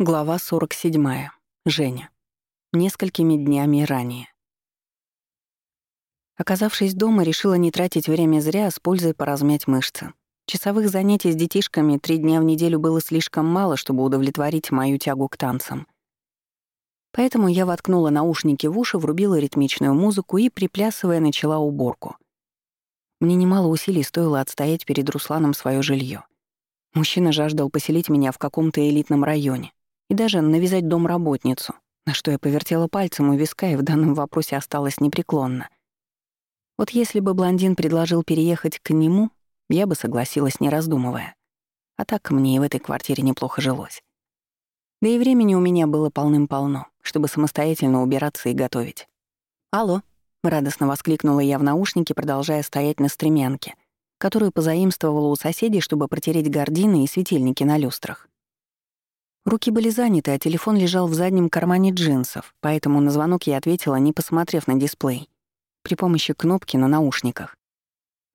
Глава 47. Женя. Несколькими днями ранее. Оказавшись дома, решила не тратить время зря, а с пользой поразмять мышцы. Часовых занятий с детишками три дня в неделю было слишком мало, чтобы удовлетворить мою тягу к танцам. Поэтому я воткнула наушники в уши, врубила ритмичную музыку и, приплясывая, начала уборку. Мне немало усилий стоило отстоять перед Русланом свое жилье. Мужчина жаждал поселить меня в каком-то элитном районе, и даже навязать домработницу, на что я повертела пальцем у виска и в данном вопросе осталась непреклонна. Вот если бы блондин предложил переехать к нему, я бы согласилась, не раздумывая. А так мне и в этой квартире неплохо жилось. Да и времени у меня было полным-полно, чтобы самостоятельно убираться и готовить. «Алло», — радостно воскликнула я в наушнике, продолжая стоять на стремянке, которую позаимствовала у соседей, чтобы протереть гардины и светильники на люстрах. Руки были заняты, а телефон лежал в заднем кармане джинсов, поэтому на звонок я ответила, не посмотрев на дисплей, при помощи кнопки на наушниках.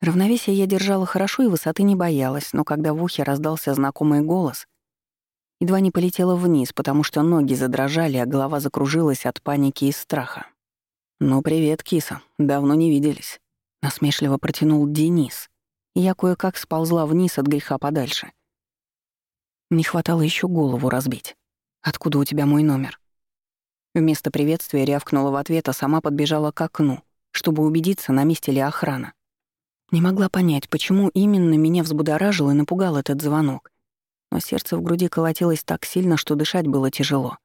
Равновесие я держала хорошо и высоты не боялась, но когда в ухе раздался знакомый голос, едва не полетела вниз, потому что ноги задрожали, а голова закружилась от паники и страха. «Ну, привет, киса. Давно не виделись», — насмешливо протянул Денис. И я кое-как сползла вниз от греха подальше. Не хватало еще голову разбить. «Откуда у тебя мой номер?» Вместо приветствия рявкнула в ответ, а сама подбежала к окну, чтобы убедиться, на месте ли охрана. Не могла понять, почему именно меня взбудоражил и напугал этот звонок. Но сердце в груди колотилось так сильно, что дышать было тяжело.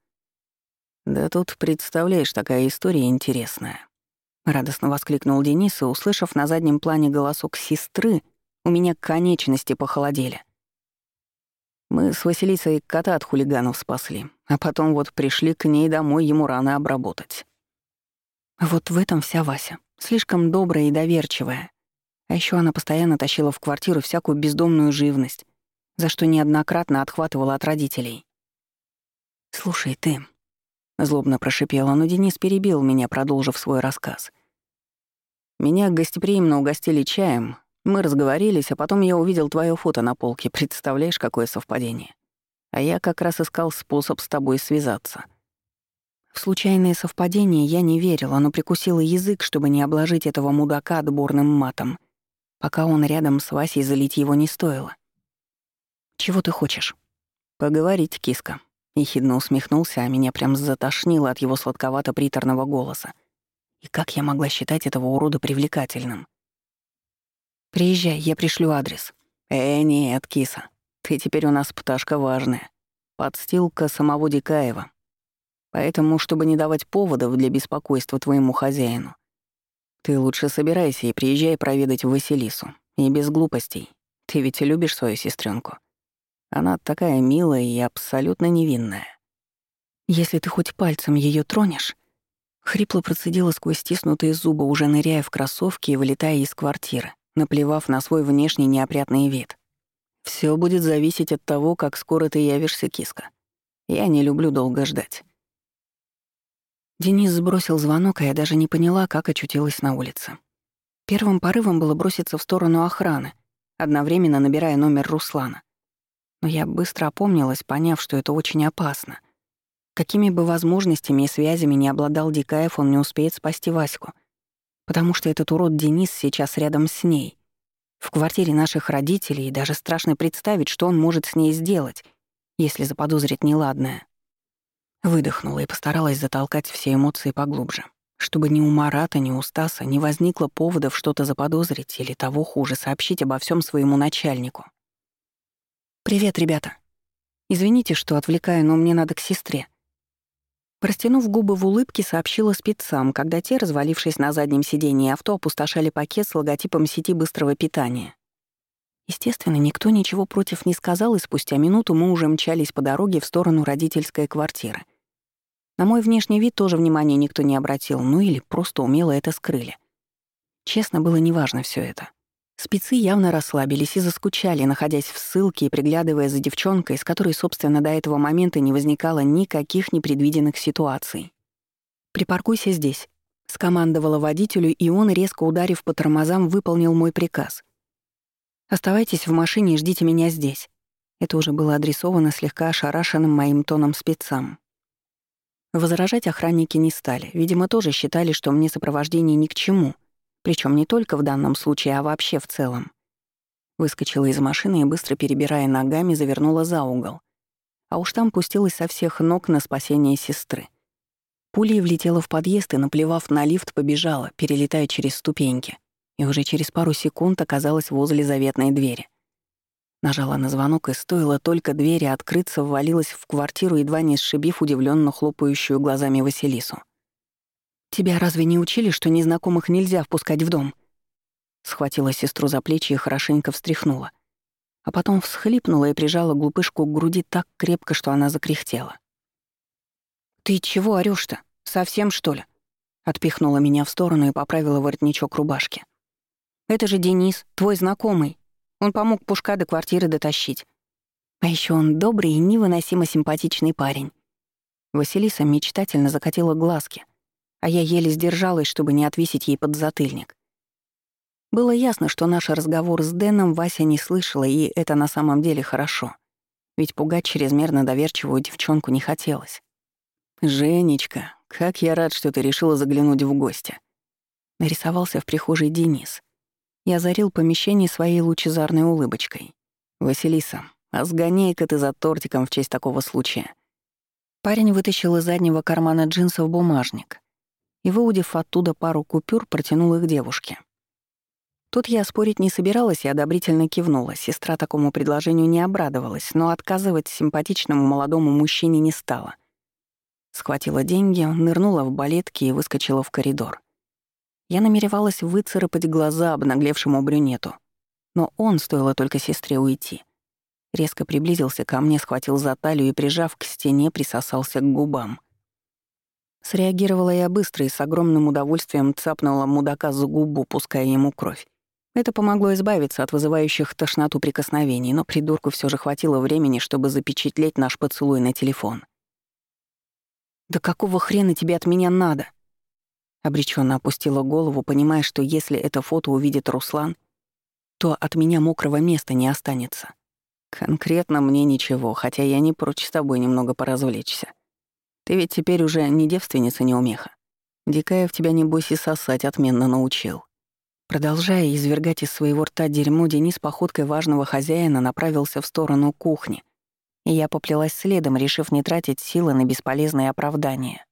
«Да тут, представляешь, такая история интересная», — радостно воскликнул Денис, и, услышав на заднем плане голосок сестры, у меня конечности похолодели — мы с Василисой кота от хулиганов спасли, а потом вот пришли к ней домой ему рано обработать. Вот в этом вся Вася. Слишком добрая и доверчивая. А еще она постоянно тащила в квартиру всякую бездомную живность, за что неоднократно отхватывала от родителей. «Слушай, ты...» — злобно прошипела, но Денис перебил меня, продолжив свой рассказ. «Меня гостеприимно угостили чаем, мы разговорились, а потом я увидел твое фото на полке. Представляешь, какое совпадение? А я как раз искал способ с тобой связаться. В случайные совпадения я не верила, но прикусила язык, чтобы не обложить этого мудака отборным матом. Пока он рядом с Васей, залить его не стоило. «Чего ты хочешь?» «Поговорить, киска», — ехидно усмехнулся, а меня прям затошнило от его сладковато-приторного голоса. И как я могла считать этого урода привлекательным? Приезжай, я пришлю адрес. Э, нет, киса. Ты теперь у нас пташка важная. Подстилка самого Дикаева. Поэтому, чтобы не давать поводов для беспокойства твоему хозяину, ты лучше собирайся и приезжай проведать Василису. И без глупостей. Ты ведь любишь свою сестренку. Она такая милая и абсолютно невинная. Если ты хоть пальцем ее тронешь, хрипло процедила сквозь стиснутые зубы, уже ныряя в кроссовки и вылетая из квартиры наплевав на свой внешний неопрятный вид. Все будет зависеть от того, как скоро ты явишься, киска. Я не люблю долго ждать». Денис сбросил звонок, а я даже не поняла, как очутилась на улице. Первым порывом было броситься в сторону охраны, одновременно набирая номер Руслана. Но я быстро опомнилась, поняв, что это очень опасно. Какими бы возможностями и связями не обладал Дикаев, он не успеет спасти Ваську — потому что этот урод Денис сейчас рядом с ней. В квартире наших родителей, даже страшно представить, что он может с ней сделать, если заподозрит неладное. Выдохнула и постаралась затолкать все эмоции поглубже, чтобы ни у Марата, ни у Стаса не возникло поводов что-то заподозрить или того хуже сообщить обо всем своему начальнику. «Привет, ребята. Извините, что отвлекаю, но мне надо к сестре. Растянув губы в улыбке, сообщила спецам, когда те, развалившись на заднем сидении авто, опустошали пакет с логотипом сети быстрого питания. Естественно, никто ничего против не сказал, и спустя минуту мы уже мчались по дороге в сторону родительской квартиры. На мой внешний вид тоже внимания никто не обратил, ну или просто умело это скрыли. Честно, было неважно все это. Спецы явно расслабились и заскучали, находясь в ссылке и приглядывая за девчонкой, с которой, собственно, до этого момента не возникало никаких непредвиденных ситуаций. «Припаркуйся здесь», — скомандовала водителю, и он, резко ударив по тормозам, выполнил мой приказ. «Оставайтесь в машине и ждите меня здесь. Это уже было адресовано слегка ошарашенным моим тоном спецам. Возражать охранники не стали. Видимо, тоже считали, что мне сопровождение ни к чему. Причем не только в данном случае, а вообще в целом. Выскочила из машины и, быстро перебирая ногами, завернула за угол. А уж там пустилась со всех ног на спасение сестры. Пулей влетела в подъезд и, наплевав на лифт, побежала, перелетая через ступеньки. И уже через пару секунд оказалась возле заветной двери. Нажала на звонок, и стоило только двери открыться, ввалилась в квартиру, едва не сшибив удивленно хлопающую глазами Василису. «Тебя разве не учили, что незнакомых нельзя впускать в дом?» Схватила сестру за плечи и хорошенько встряхнула. А потом всхлипнула и прижала глупышку к груди так крепко, что она закряхтела. «Ты чего орёшь-то? Совсем, что ли?» Отпихнула меня в сторону и поправила воротничок рубашки. «Это же Денис, твой знакомый. Он помог Пушка до квартиры дотащить. А еще он добрый и невыносимо симпатичный парень». Василиса мечтательно закатила глазки, а я еле сдержалась, чтобы не отвесить ей подзатыльник. Было ясно, что наш разговор с Дэном Вася не слышала, и это на самом деле хорошо. Ведь пугать чрезмерно доверчивую девчонку не хотелось. «Женечка, как я рад, что ты решила заглянуть в гости». Нарисовался в прихожей Денис. Я озарил помещение своей лучезарной улыбочкой. «Василиса, а сгоняй-ка ты за тортиком в честь такого случая». Парень вытащил из заднего кармана джинсов бумажник и, выудив оттуда пару купюр, протянул их девушке. Тут я спорить не собиралась и одобрительно кивнула. Сестра такому предложению не обрадовалась, но отказывать симпатичному молодому мужчине не стала. Схватила деньги, нырнула в балетки и выскочила в коридор. Я намеревалась выцарапать глаза обнаглевшему брюнету. Но он, стоило только сестре уйти. Резко приблизился ко мне, схватил за талию и, прижав к стене, присосался к губам. Среагировала я быстро и с огромным удовольствием цапнула мудака за губу, пуская ему кровь. Это помогло избавиться от вызывающих тошноту прикосновений, но придурку все же хватило времени, чтобы запечатлеть наш поцелуй на телефон. «Да какого хрена тебе от меня надо?» Обреченно опустила голову, понимая, что если это фото увидит Руслан, то от меня мокрого места не останется. Конкретно мне ничего, хотя я не прочь с тобой немного поразвлечься. Ты ведь теперь уже не девственница неумеха. Дикаев тебя, небось, и сосать отменно научил. Продолжая извергать из своего рта дерьмо, Денис походкой важного хозяина направился в сторону кухни, и я поплелась следом, решив не тратить силы на бесполезные оправдания.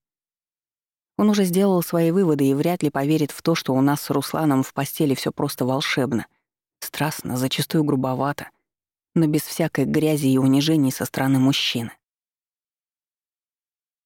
Он уже сделал свои выводы и вряд ли поверит в то, что у нас с Русланом в постели все просто волшебно, страстно, зачастую грубовато, но без всякой грязи и унижений со стороны мужчины.